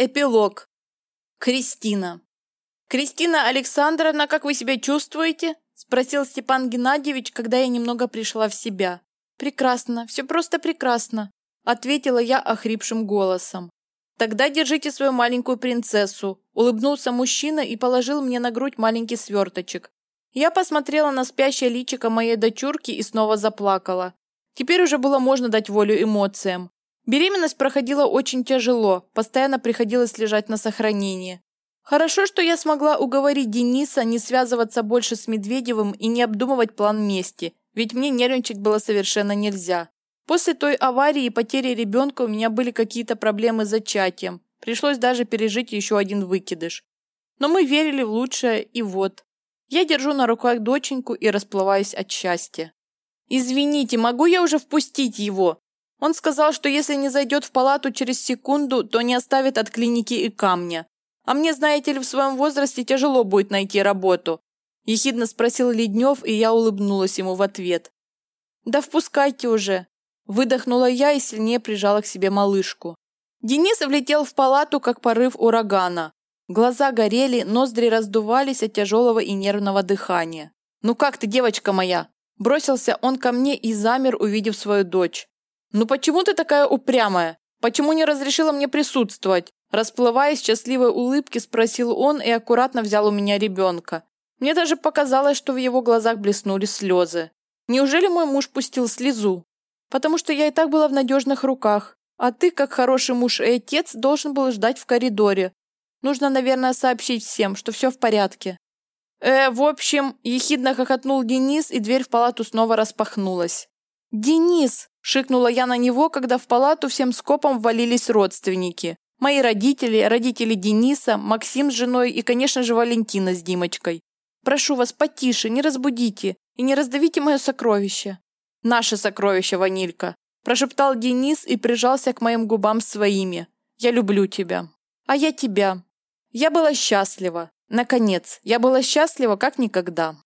Эпилог. Кристина. «Кристина Александровна, как вы себя чувствуете?» – спросил Степан Геннадьевич, когда я немного пришла в себя. «Прекрасно, все просто прекрасно», – ответила я охрипшим голосом. «Тогда держите свою маленькую принцессу», – улыбнулся мужчина и положил мне на грудь маленький сверточек. Я посмотрела на спящее личико моей дочурки и снова заплакала. Теперь уже было можно дать волю эмоциям. Беременность проходила очень тяжело, постоянно приходилось лежать на сохранении. Хорошо, что я смогла уговорить Дениса не связываться больше с Медведевым и не обдумывать план мести, ведь мне нервничать было совершенно нельзя. После той аварии и потери ребенка у меня были какие-то проблемы с зачатием. Пришлось даже пережить еще один выкидыш. Но мы верили в лучшее, и вот. Я держу на руках доченьку и расплываюсь от счастья. «Извините, могу я уже впустить его?» Он сказал, что если не зайдет в палату через секунду, то не оставит от клиники и камня. А мне, знаете ли, в своем возрасте тяжело будет найти работу. Ехидно спросил Леднев, и я улыбнулась ему в ответ. «Да впускайте уже!» Выдохнула я и сильнее прижала к себе малышку. Денис влетел в палату, как порыв урагана. Глаза горели, ноздри раздувались от тяжелого и нервного дыхания. «Ну как ты, девочка моя?» Бросился он ко мне и замер, увидев свою дочь. «Ну почему ты такая упрямая? Почему не разрешила мне присутствовать?» Расплываясь счастливой улыбке, спросил он и аккуратно взял у меня ребенка. Мне даже показалось, что в его глазах блеснули слезы. Неужели мой муж пустил слезу? Потому что я и так была в надежных руках. А ты, как хороший муж и отец, должен был ждать в коридоре. Нужно, наверное, сообщить всем, что все в порядке. Э, в общем, ехидно хохотнул Денис, и дверь в палату снова распахнулась. «Денис!» – шикнула я на него, когда в палату всем скопом ввалились родственники. Мои родители, родители Дениса, Максим с женой и, конечно же, Валентина с Димочкой. «Прошу вас, потише, не разбудите и не раздавите мое сокровище». «Наше сокровище, Ванилька!» – прошептал Денис и прижался к моим губам своими. «Я люблю тебя». «А я тебя». Я была счастлива. Наконец, я была счастлива как никогда.